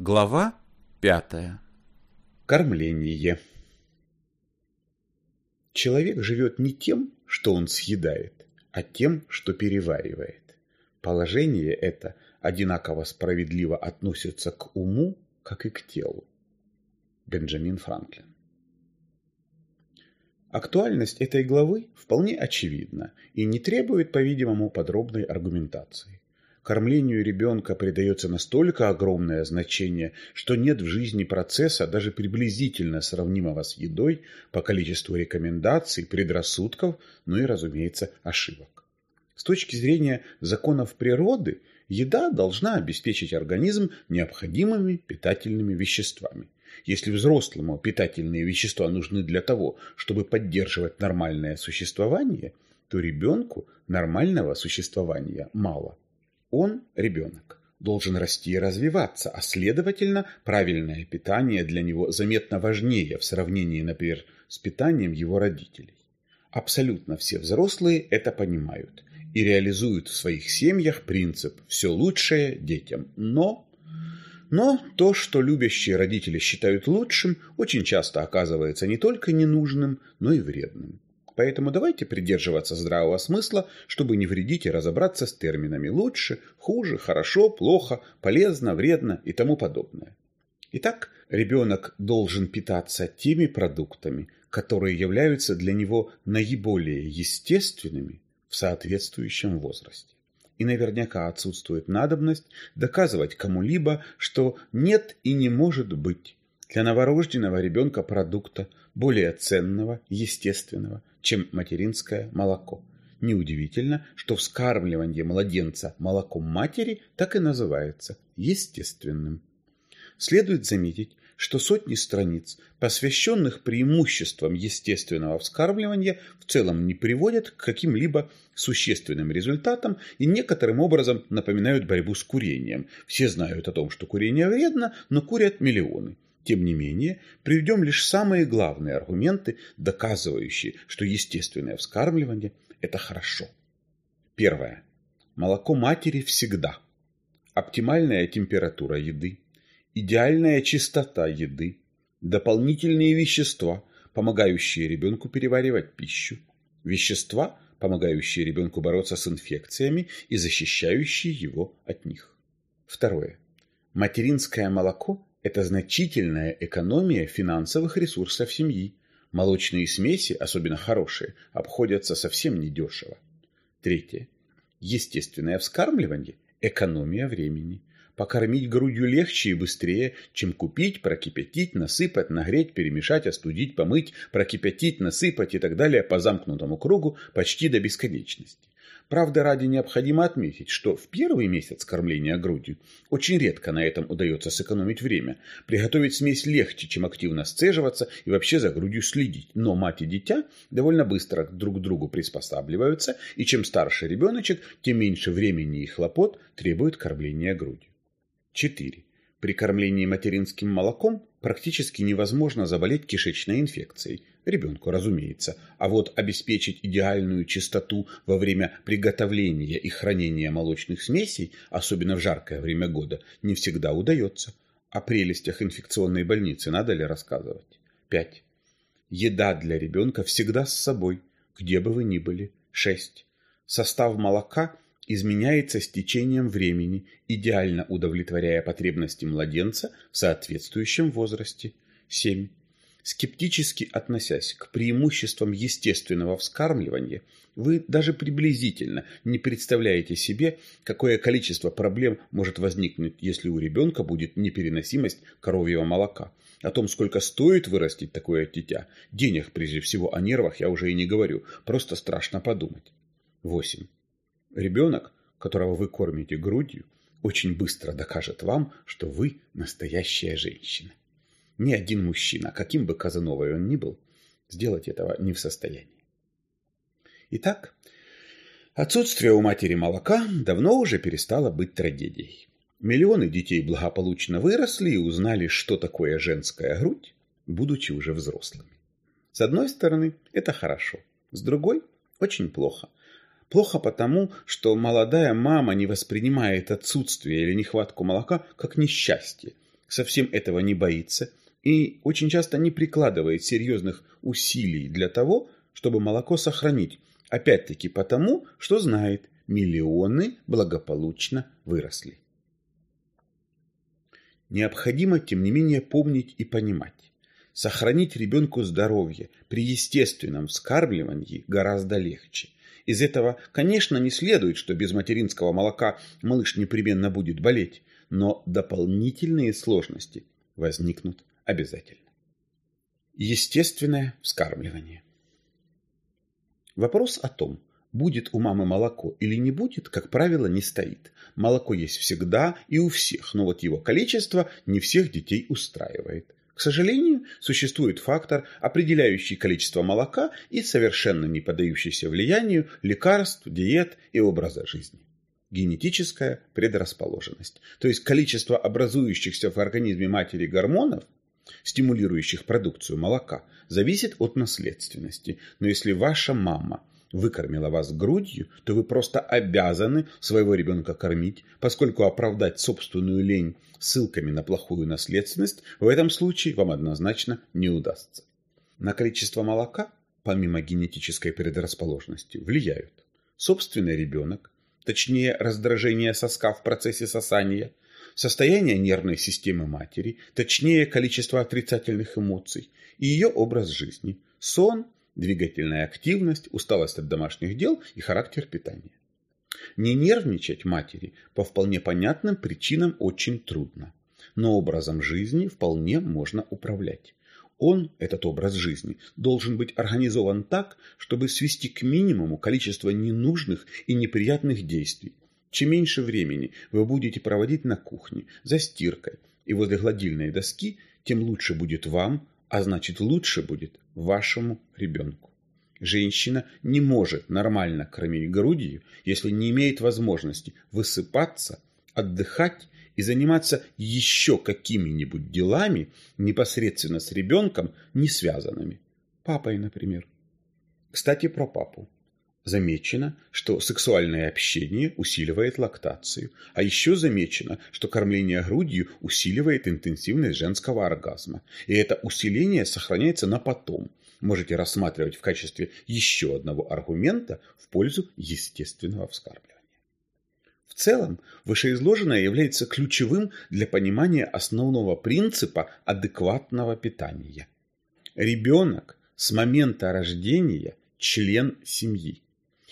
Глава пятая. Кормление. Человек живет не тем, что он съедает, а тем, что переваривает. Положение это одинаково справедливо относится к уму, как и к телу. Бенджамин Франклин. Актуальность этой главы вполне очевидна и не требует, по-видимому, подробной аргументации. Кормлению ребенка придается настолько огромное значение, что нет в жизни процесса, даже приблизительно сравнимого с едой, по количеству рекомендаций, предрассудков, ну и, разумеется, ошибок. С точки зрения законов природы, еда должна обеспечить организм необходимыми питательными веществами. Если взрослому питательные вещества нужны для того, чтобы поддерживать нормальное существование, то ребенку нормального существования мало. Он, ребенок, должен расти и развиваться, а следовательно, правильное питание для него заметно важнее в сравнении, например, с питанием его родителей. Абсолютно все взрослые это понимают и реализуют в своих семьях принцип «все лучшее детям». Но но то, что любящие родители считают лучшим, очень часто оказывается не только ненужным, но и вредным. Поэтому давайте придерживаться здравого смысла, чтобы не вредить и разобраться с терминами лучше, хуже, хорошо, плохо, полезно, вредно и тому подобное. Итак, ребенок должен питаться теми продуктами, которые являются для него наиболее естественными в соответствующем возрасте. И наверняка отсутствует надобность доказывать кому-либо, что нет и не может быть для новорожденного ребенка продукта более ценного, естественного, чем материнское молоко. Неудивительно, что вскармливание младенца молоком матери так и называется – естественным. Следует заметить, что сотни страниц, посвященных преимуществам естественного вскармливания, в целом не приводят к каким-либо существенным результатам и некоторым образом напоминают борьбу с курением. Все знают о том, что курение вредно, но курят миллионы. Тем не менее, приведем лишь самые главные аргументы, доказывающие, что естественное вскармливание – это хорошо. Первое. Молоко матери всегда. Оптимальная температура еды, идеальная чистота еды, дополнительные вещества, помогающие ребенку переваривать пищу, вещества, помогающие ребенку бороться с инфекциями и защищающие его от них. Второе. Материнское молоко это значительная экономия финансовых ресурсов семьи. Молочные смеси, особенно хорошие, обходятся совсем недешево. Третье. Естественное вскармливание – экономия времени. Покормить грудью легче и быстрее, чем купить, прокипятить, насыпать, нагреть, перемешать, остудить, помыть, прокипятить, насыпать и так далее по замкнутому кругу почти до бесконечности. Правда, ради необходимо отметить, что в первый месяц кормления грудью очень редко на этом удается сэкономить время. Приготовить смесь легче, чем активно сцеживаться и вообще за грудью следить. Но мать и дитя довольно быстро друг к другу приспосабливаются, и чем старше ребеночек, тем меньше времени и хлопот требует кормления грудью. 4. При кормлении материнским молоком практически невозможно заболеть кишечной инфекцией. Ребенку, разумеется. А вот обеспечить идеальную чистоту во время приготовления и хранения молочных смесей, особенно в жаркое время года, не всегда удается. О прелестях инфекционной больницы надо ли рассказывать? 5. Еда для ребенка всегда с собой, где бы вы ни были. 6. Состав молока – изменяется с течением времени, идеально удовлетворяя потребности младенца в соответствующем возрасте. 7. Скептически относясь к преимуществам естественного вскармливания, вы даже приблизительно не представляете себе, какое количество проблем может возникнуть, если у ребенка будет непереносимость коровьего молока. О том, сколько стоит вырастить такое дитя, денег прежде всего, о нервах я уже и не говорю, просто страшно подумать. 8. Ребенок, которого вы кормите грудью, очень быстро докажет вам, что вы настоящая женщина. Ни один мужчина, каким бы Казановой он ни был, сделать этого не в состоянии. Итак, отсутствие у матери молока давно уже перестало быть трагедией. Миллионы детей благополучно выросли и узнали, что такое женская грудь, будучи уже взрослыми. С одной стороны, это хорошо, с другой – очень плохо, Плохо потому, что молодая мама не воспринимает отсутствие или нехватку молока как несчастье. совсем этого не боится и очень часто не прикладывает серьезных усилий для того, чтобы молоко сохранить, опять-таки потому, что знает, миллионы благополучно выросли. Необходимо, тем не менее, помнить и понимать. Сохранить ребенку здоровье при естественном вскармливании гораздо легче. Из этого, конечно, не следует, что без материнского молока малыш непременно будет болеть, но дополнительные сложности возникнут обязательно. Естественное вскармливание. Вопрос о том, будет у мамы молоко или не будет, как правило, не стоит. Молоко есть всегда и у всех, но вот его количество не всех детей устраивает. К сожалению, существует фактор, определяющий количество молока и совершенно не поддающийся влиянию лекарств, диет и образа жизни. Генетическая предрасположенность, то есть количество образующихся в организме матери гормонов, стимулирующих продукцию молока, зависит от наследственности. Но если ваша мама выкормила вас грудью, то вы просто обязаны своего ребенка кормить, поскольку оправдать собственную лень ссылками на плохую наследственность в этом случае вам однозначно не удастся. На количество молока, помимо генетической предрасположенности, влияют собственный ребенок, точнее раздражение соска в процессе сосания, состояние нервной системы матери, точнее количество отрицательных эмоций и ее образ жизни, сон – двигательная активность, усталость от домашних дел и характер питания. Не нервничать матери по вполне понятным причинам очень трудно, но образом жизни вполне можно управлять. Он, этот образ жизни, должен быть организован так, чтобы свести к минимуму количество ненужных и неприятных действий. Чем меньше времени вы будете проводить на кухне, за стиркой и возле гладильной доски, тем лучше будет вам, а значит лучше будет вашему ребенку. Женщина не может нормально кормить грудью, если не имеет возможности высыпаться, отдыхать и заниматься еще какими-нибудь делами непосредственно с ребенком, не связанными. Папой, например. Кстати, про папу. Замечено, что сексуальное общение усиливает лактацию, а еще замечено, что кормление грудью усиливает интенсивность женского оргазма. И это усиление сохраняется на потом. Можете рассматривать в качестве еще одного аргумента в пользу естественного вскармливания. В целом, вышеизложенное является ключевым для понимания основного принципа адекватного питания. Ребенок с момента рождения – член семьи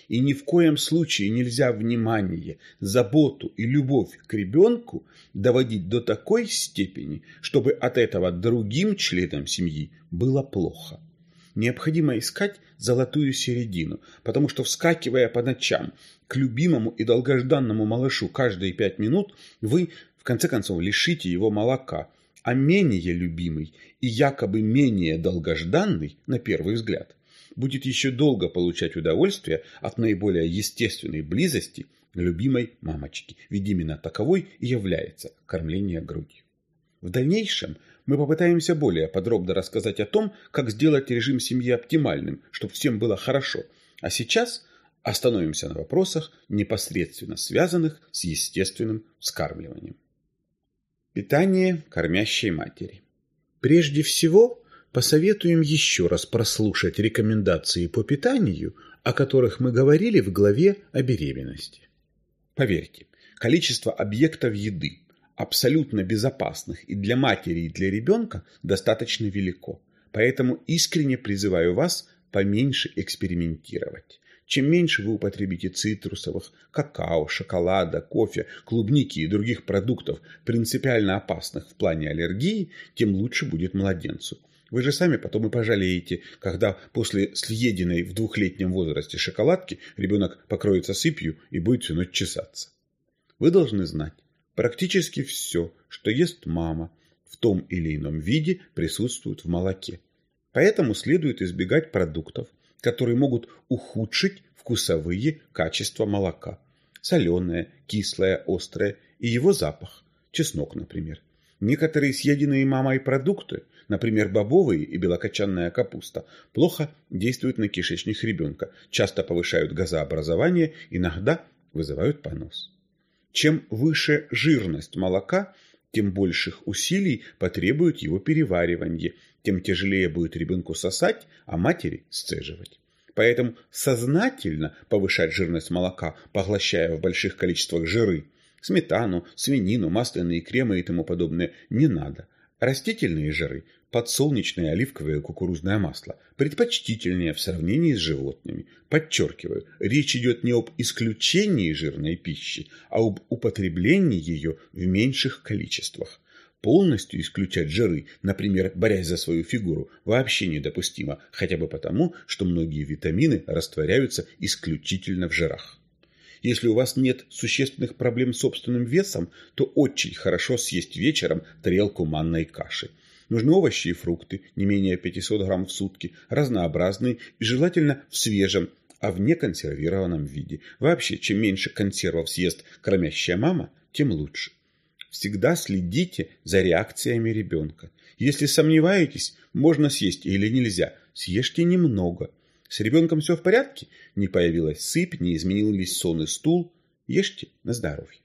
и ни в коем случае нельзя внимание, заботу и любовь к ребенку доводить до такой степени, чтобы от этого другим членам семьи было плохо. Необходимо искать золотую середину, потому что вскакивая по ночам к любимому и долгожданному малышу каждые пять минут, вы в конце концов лишите его молока, а менее любимый и якобы менее долгожданный, на первый взгляд, будет еще долго получать удовольствие от наиболее естественной близости любимой мамочки, ведь именно таковой и является кормление грудью. В дальнейшем мы попытаемся более подробно рассказать о том, как сделать режим семьи оптимальным, чтобы всем было хорошо. А сейчас остановимся на вопросах, непосредственно связанных с естественным вскармливанием. Питание кормящей матери. Прежде всего, посоветуем еще раз прослушать рекомендации по питанию, о которых мы говорили в главе о беременности. Поверьте, количество объектов еды, абсолютно безопасных и для матери, и для ребенка, достаточно велико. Поэтому искренне призываю вас поменьше экспериментировать. Чем меньше вы употребите цитрусовых, какао, шоколада, кофе, клубники и других продуктов, принципиально опасных в плане аллергии, тем лучше будет младенцу. Вы же сами потом и пожалеете, когда после съеденной в двухлетнем возрасте шоколадки ребенок покроется сыпью и будет всю ночь чесаться. Вы должны знать, практически все, что ест мама, в том или ином виде присутствует в молоке. Поэтому следует избегать продуктов, которые могут ухудшить вкусовые качества молока. Соленое, кислое, острое и его запах. Чеснок, например. Некоторые съеденные мамой продукты например, бобовые и белокочанная капуста, плохо действуют на кишечник ребенка, часто повышают газообразование, иногда вызывают понос. Чем выше жирность молока, тем больших усилий потребует его переваривание, тем тяжелее будет ребенку сосать, а матери сцеживать. Поэтому сознательно повышать жирность молока, поглощая в больших количествах жиры, сметану, свинину, масляные кремы и тому подобное, не надо. Растительные жиры, подсолнечное, оливковое, кукурузное масло, предпочтительнее в сравнении с животными. Подчеркиваю, речь идет не об исключении жирной пищи, а об употреблении ее в меньших количествах. Полностью исключать жиры, например, борясь за свою фигуру, вообще недопустимо, хотя бы потому, что многие витамины растворяются исключительно в жирах. Если у вас нет существенных проблем с собственным весом, то очень хорошо съесть вечером тарелку манной каши. Нужны овощи и фрукты, не менее 500 грамм в сутки, разнообразные и желательно в свежем, а в неконсервированном виде. Вообще, чем меньше консервов съест кормящая мама, тем лучше. Всегда следите за реакциями ребенка. Если сомневаетесь, можно съесть или нельзя, съешьте немного. С ребенком все в порядке? Не появилась сыпь, не изменились сон и стул? Ешьте на здоровье.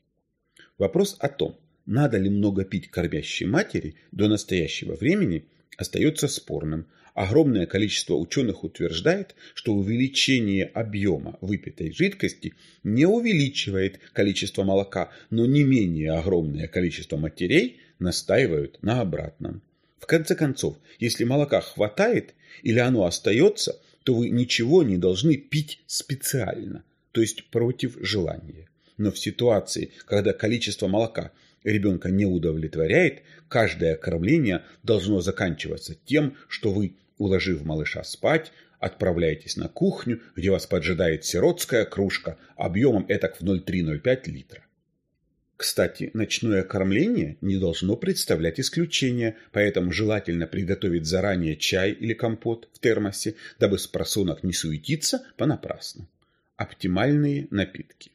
Вопрос о том, надо ли много пить кормящей матери до настоящего времени, остается спорным – Огромное количество ученых утверждает, что увеличение объема выпитой жидкости не увеличивает количество молока, но не менее огромное количество матерей настаивают на обратном. В конце концов, если молока хватает или оно остается, то вы ничего не должны пить специально, то есть против желания. Но в ситуации, когда количество молока ребенка не удовлетворяет, каждое кормление должно заканчиваться тем, что вы Уложив малыша спать, отправляйтесь на кухню, где вас поджидает сиротская кружка объемом этак в 0,3-0,5 литра. Кстати, ночное кормление не должно представлять исключение, поэтому желательно приготовить заранее чай или компот в термосе, дабы с просунок не суетиться понапрасну. Оптимальные напитки.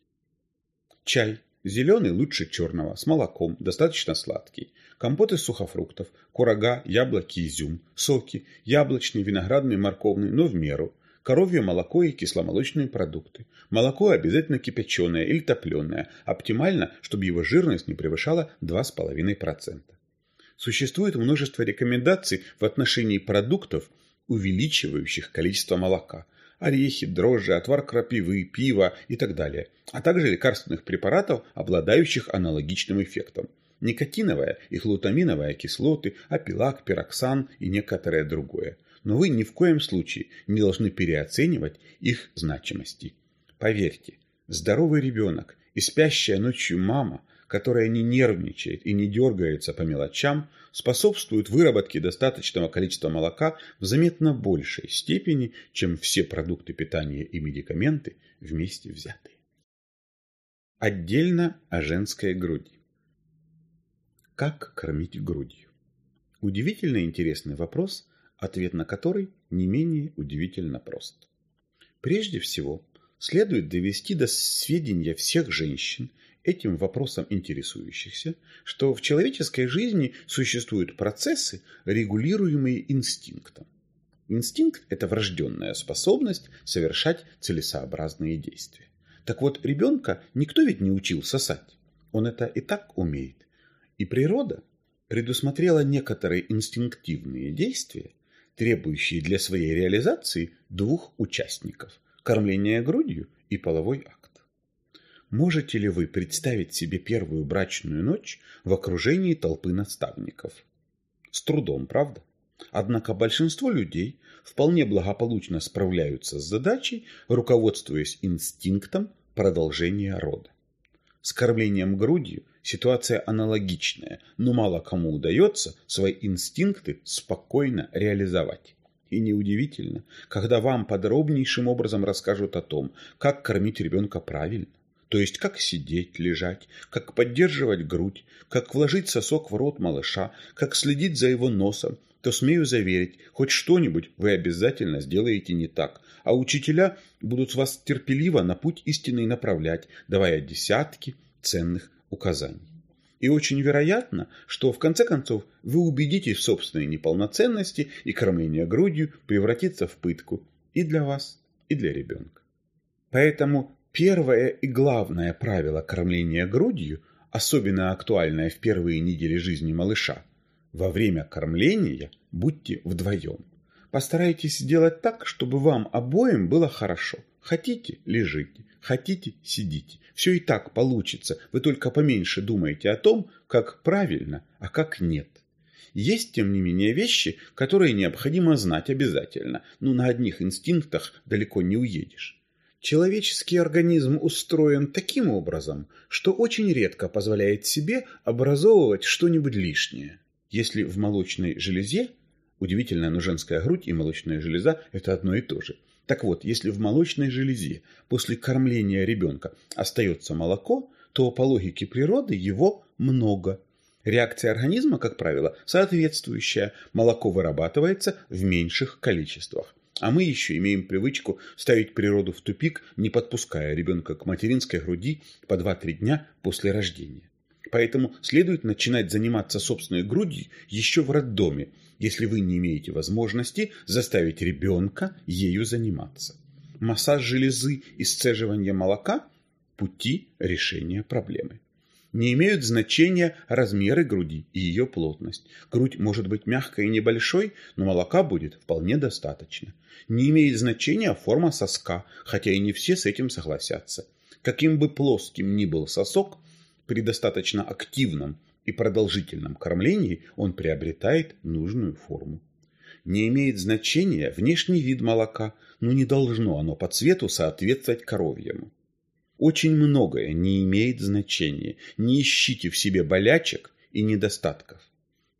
Чай. Зеленый лучше черного, с молоком, достаточно сладкий. Компот из сухофруктов, курага, яблоки, изюм, соки, яблочный, виноградный, морковный, но в меру. Коровье молоко и кисломолочные продукты. Молоко обязательно кипяченое или топленое. Оптимально, чтобы его жирность не превышала 2,5%. Существует множество рекомендаций в отношении продуктов, увеличивающих количество молока – орехи, дрожжи, отвар крапивы, пиво и так далее, а также лекарственных препаратов, обладающих аналогичным эффектом. Никотиновая и глутаминовая кислоты, апилак, пироксан и некоторое другое. Но вы ни в коем случае не должны переоценивать их значимости. Поверьте, здоровый ребенок и спящая ночью мама – которая не нервничает и не дергается по мелочам, способствует выработке достаточного количества молока в заметно большей степени, чем все продукты питания и медикаменты вместе взятые. Отдельно о женской груди. Как кормить грудью? Удивительно интересный вопрос, ответ на который не менее удивительно прост. Прежде всего, следует довести до сведения всех женщин этим вопросом интересующихся, что в человеческой жизни существуют процессы, регулируемые инстинктом. Инстинкт – это врожденная способность совершать целесообразные действия. Так вот, ребенка никто ведь не учил сосать. Он это и так умеет. И природа предусмотрела некоторые инстинктивные действия, требующие для своей реализации двух участников – кормления грудью и половой акт. Можете ли вы представить себе первую брачную ночь в окружении толпы наставников? С трудом, правда? Однако большинство людей вполне благополучно справляются с задачей, руководствуясь инстинктом продолжения рода. С кормлением грудью ситуация аналогичная, но мало кому удается свои инстинкты спокойно реализовать. И неудивительно, когда вам подробнейшим образом расскажут о том, как кормить ребенка правильно, то есть как сидеть, лежать, как поддерживать грудь, как вложить сосок в рот малыша, как следить за его носом, то смею заверить, хоть что-нибудь вы обязательно сделаете не так, а учителя будут вас терпеливо на путь истинный направлять, давая десятки ценных указаний. И очень вероятно, что в конце концов вы убедитесь в собственной неполноценности и кормление грудью превратится в пытку и для вас, и для ребенка. Поэтому Первое и главное правило кормления грудью – особенно актуальное в первые недели жизни малыша. Во время кормления будьте вдвоем. Постарайтесь сделать так, чтобы вам обоим было хорошо. Хотите – лежите, хотите – сидите. Все и так получится, вы только поменьше думаете о том, как правильно, а как нет. Есть, тем не менее, вещи, которые необходимо знать обязательно, но на одних инстинктах далеко не уедешь. Человеческий организм устроен таким образом, что очень редко позволяет себе образовывать что-нибудь лишнее. Если в молочной железе, удивительно, но женская грудь и молочная железа – это одно и то же. Так вот, если в молочной железе после кормления ребенка остается молоко, то по логике природы его много. Реакция организма, как правило, соответствующая. Молоко вырабатывается в меньших количествах. А мы еще имеем привычку ставить природу в тупик, не подпуская ребенка к материнской груди по 2-3 дня после рождения. Поэтому следует начинать заниматься собственной грудью еще в роддоме, если вы не имеете возможности заставить ребенка ею заниматься. Массаж железы и сцеживание молока – пути решения проблемы. Не имеют значения размеры груди и ее плотность. Грудь может быть мягкой и небольшой, но молока будет вполне достаточно. Не имеет значения форма соска, хотя и не все с этим согласятся. Каким бы плоским ни был сосок, при достаточно активном и продолжительном кормлении он приобретает нужную форму. Не имеет значения внешний вид молока, но не должно оно по цвету соответствовать коровьему. Очень многое не имеет значения. Не ищите в себе болячек и недостатков.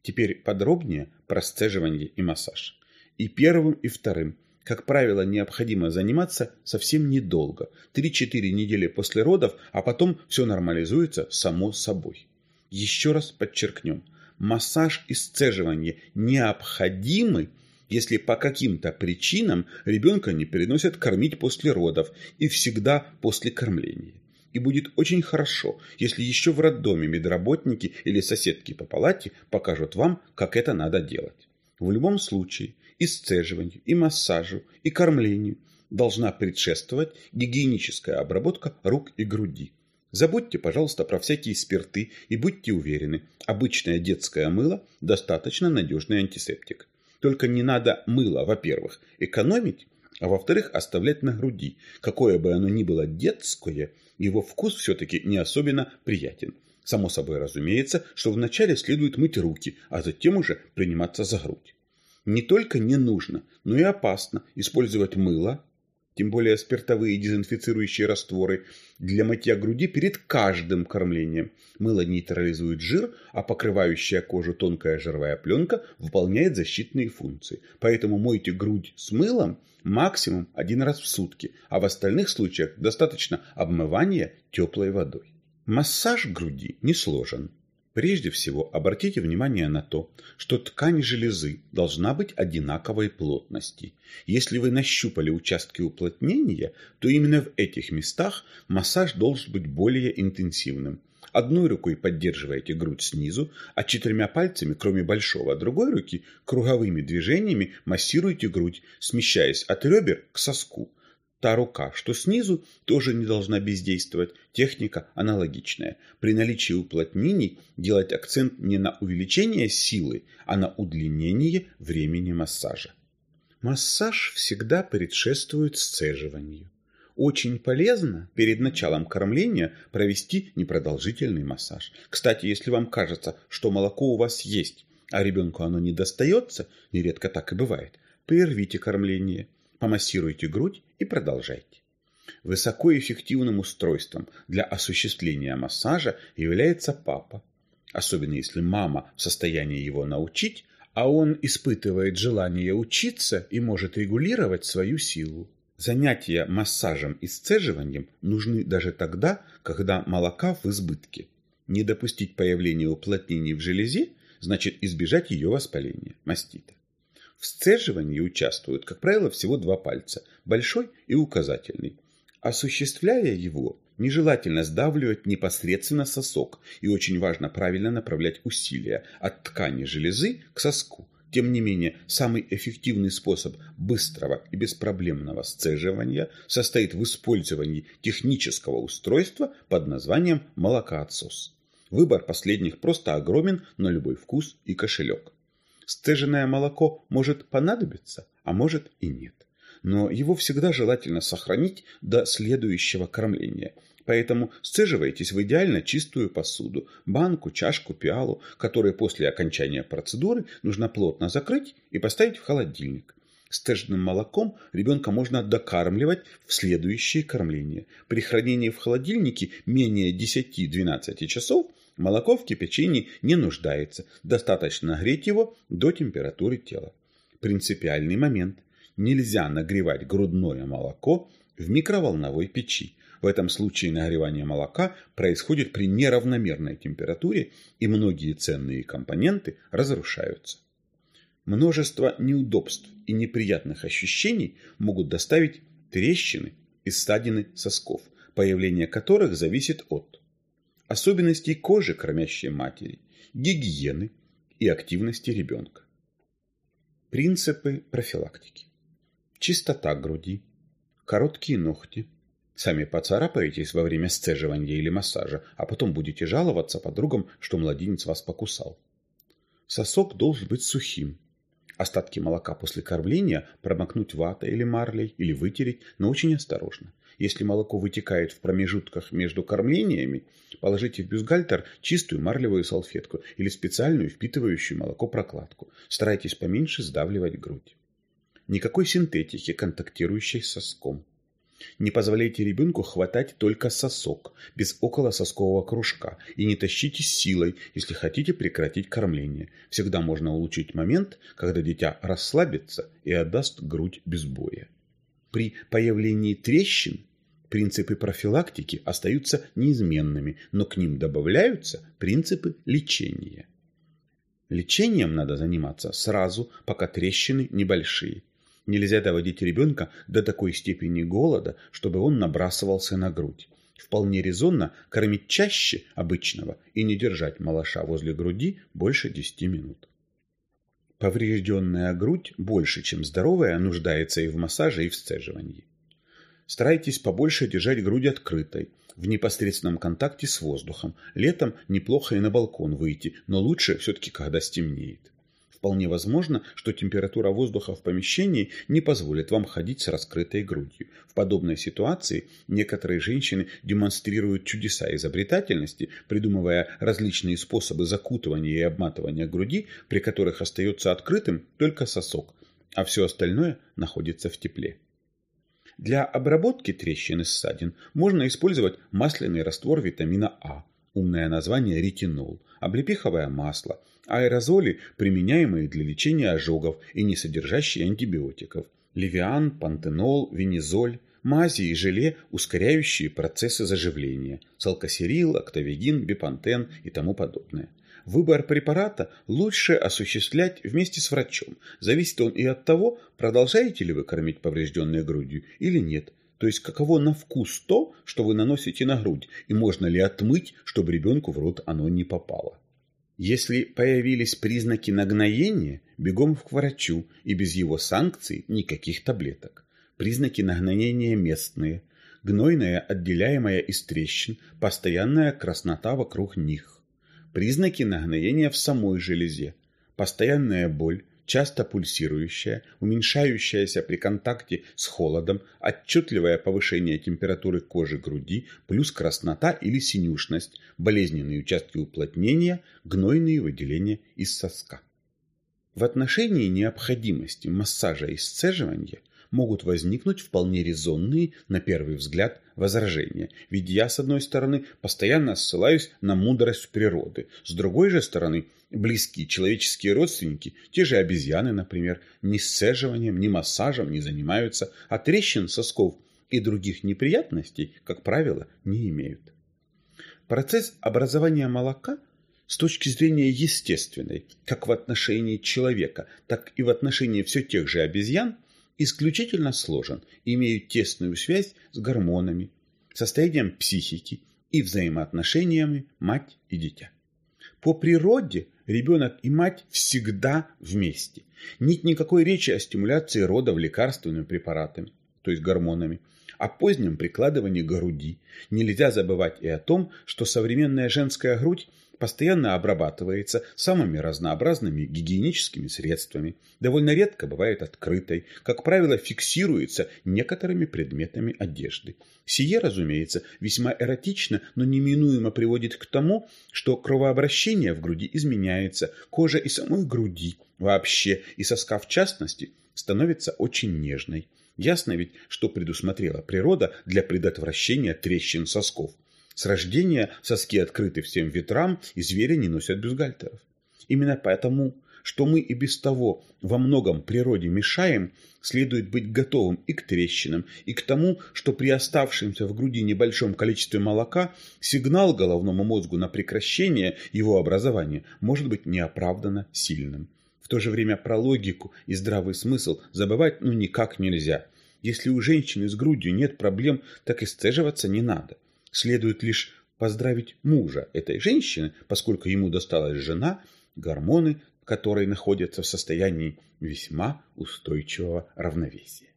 Теперь подробнее про сцеживание и массаж. И первым, и вторым, как правило, необходимо заниматься совсем недолго, 3-4 недели после родов, а потом все нормализуется само собой. Еще раз подчеркнем, массаж и сцеживание необходимы если по каким-то причинам ребенка не переносят кормить после родов и всегда после кормления. И будет очень хорошо, если еще в роддоме медработники или соседки по палате покажут вам, как это надо делать. В любом случае, и сцеживанию, и массажу, и кормлению должна предшествовать гигиеническая обработка рук и груди. Забудьте, пожалуйста, про всякие спирты и будьте уверены, обычное детское мыло – достаточно надежный антисептик. Только не надо мыло, во-первых, экономить, а во-вторых, оставлять на груди. Какое бы оно ни было детское, его вкус все-таки не особенно приятен. Само собой разумеется, что вначале следует мыть руки, а затем уже приниматься за грудь. Не только не нужно, но и опасно использовать мыло, тем более спиртовые дезинфицирующие растворы, для мытья груди перед каждым кормлением. Мыло нейтрализует жир, а покрывающая кожу тонкая жировая пленка выполняет защитные функции. Поэтому мойте грудь с мылом максимум один раз в сутки, а в остальных случаях достаточно обмывания теплой водой. Массаж груди не сложен. Прежде всего, обратите внимание на то, что ткань железы должна быть одинаковой плотности. Если вы нащупали участки уплотнения, то именно в этих местах массаж должен быть более интенсивным. Одной рукой поддерживаете грудь снизу, а четырьмя пальцами, кроме большого, другой руки, круговыми движениями массируете грудь, смещаясь от ребер к соску. Та рука, что снизу, тоже не должна бездействовать. Техника аналогичная. При наличии уплотнений делать акцент не на увеличение силы, а на удлинение времени массажа. Массаж всегда предшествует сцеживанию. Очень полезно перед началом кормления провести непродолжительный массаж. Кстати, если вам кажется, что молоко у вас есть, а ребенку оно не достается, нередко так и бывает, прервите кормление помассируйте грудь и продолжайте. Высокоэффективным устройством для осуществления массажа является папа. Особенно если мама в состоянии его научить, а он испытывает желание учиться и может регулировать свою силу. Занятия массажем и сцеживанием нужны даже тогда, когда молока в избытке. Не допустить появления уплотнений в железе значит избежать ее воспаления, мастита. В сцеживании участвуют, как правило, всего два пальца – большой и указательный. Осуществляя его, нежелательно сдавливать непосредственно сосок, и очень важно правильно направлять усилия от ткани железы к соску. Тем не менее, самый эффективный способ быстрого и беспроблемного сцеживания состоит в использовании технического устройства под названием молокоотсос. Выбор последних просто огромен на любой вкус и кошелек. Сцеженное молоко может понадобиться, а может и нет. Но его всегда желательно сохранить до следующего кормления. Поэтому сцеживайтесь в идеально чистую посуду, банку, чашку, пиалу, которые после окончания процедуры нужно плотно закрыть и поставить в холодильник. Стежным молоком ребенка можно докармливать в следующее кормление. При хранении в холодильнике менее 10-12 часов молоко в кипячении не нуждается. Достаточно нагреть его до температуры тела. Принципиальный момент. Нельзя нагревать грудное молоко в микроволновой печи. В этом случае нагревание молока происходит при неравномерной температуре и многие ценные компоненты разрушаются. Множество неудобств и неприятных ощущений могут доставить трещины и ссадины сосков, появление которых зависит от особенностей кожи кормящей матери, гигиены и активности ребенка. Принципы профилактики. Чистота груди, короткие ногти. Сами поцарапаетесь во время сцеживания или массажа, а потом будете жаловаться подругам, что младенец вас покусал. Сосок должен быть сухим, Остатки молока после кормления промокнуть ватой или марлей, или вытереть, но очень осторожно. Если молоко вытекает в промежутках между кормлениями, положите в бюстгальтер чистую марлевую салфетку или специальную впитывающую молоко прокладку. Старайтесь поменьше сдавливать грудь. Никакой синтетики, контактирующей с соском. Не позволяйте ребенку хватать только сосок, без околососкового кружка, и не тащите силой, если хотите прекратить кормление. Всегда можно улучшить момент, когда дитя расслабится и отдаст грудь без боя. При появлении трещин принципы профилактики остаются неизменными, но к ним добавляются принципы лечения. Лечением надо заниматься сразу, пока трещины небольшие. Нельзя доводить ребенка до такой степени голода, чтобы он набрасывался на грудь. Вполне резонно кормить чаще обычного и не держать малыша возле груди больше 10 минут. Поврежденная грудь больше, чем здоровая, нуждается и в массаже, и в сцеживании. Старайтесь побольше держать грудь открытой, в непосредственном контакте с воздухом. Летом неплохо и на балкон выйти, но лучше все-таки, когда стемнеет. Вполне возможно, что температура воздуха в помещении не позволит вам ходить с раскрытой грудью. В подобной ситуации некоторые женщины демонстрируют чудеса изобретательности, придумывая различные способы закутывания и обматывания груди, при которых остается открытым только сосок, а все остальное находится в тепле. Для обработки трещин и ссадин можно использовать масляный раствор витамина А, умное название ретинол, облепиховое масло, аэрозоли, применяемые для лечения ожогов и не содержащие антибиотиков, левиан, пантенол, винизоль, мази и желе, ускоряющие процессы заживления, салкосерил, октавигин, бипантен и тому подобное. Выбор препарата лучше осуществлять вместе с врачом. Зависит он и от того, продолжаете ли вы кормить поврежденной грудью или нет. То есть каково на вкус то, что вы наносите на грудь, и можно ли отмыть, чтобы ребенку в рот оно не попало. Если появились признаки нагноения, бегом к врачу, и без его санкций никаких таблеток. Признаки нагноения местные. Гнойная, отделяемая из трещин, постоянная краснота вокруг них. Признаки нагноения в самой железе. Постоянная боль, часто пульсирующая, уменьшающаяся при контакте с холодом, отчетливое повышение температуры кожи груди, плюс краснота или синюшность, болезненные участки уплотнения, гнойные выделения из соска. В отношении необходимости массажа и сцеживания могут возникнуть вполне резонные, на первый взгляд, возражения. Ведь я, с одной стороны, постоянно ссылаюсь на мудрость природы. С другой же стороны, близкие человеческие родственники, те же обезьяны, например, ни сцеживанием, ни массажем не занимаются, а трещин сосков и других неприятностей, как правило, не имеют. Процесс образования молока с точки зрения естественной, как в отношении человека, так и в отношении все тех же обезьян, исключительно сложен, имеют тесную связь с гормонами, состоянием психики и взаимоотношениями мать и дитя. По природе ребенок и мать всегда вместе. Нет никакой речи о стимуляции рода в лекарственными препаратами. то есть гормонами, о позднем прикладывании груди. Нельзя забывать и о том, что современная женская грудь постоянно обрабатывается самыми разнообразными гигиеническими средствами, довольно редко бывает открытой, как правило, фиксируется некоторыми предметами одежды. Сие, разумеется, весьма эротично, но неминуемо приводит к тому, что кровообращение в груди изменяется, кожа и самой груди вообще, и соска в частности, становится очень нежной. Ясно ведь, что предусмотрела природа для предотвращения трещин сосков. С рождения соски открыты всем ветрам, и звери не носят бюстгальтеров. Именно поэтому, что мы и без того во многом природе мешаем, следует быть готовым и к трещинам, и к тому, что при оставшемся в груди небольшом количестве молока сигнал головному мозгу на прекращение его образования может быть неоправданно сильным. В то же время про логику и здравый смысл забывать ну никак нельзя. Если у женщины с грудью нет проблем, так и сцеживаться не надо. Следует лишь поздравить мужа этой женщины, поскольку ему досталась жена, гормоны, которые находятся в состоянии весьма устойчивого равновесия.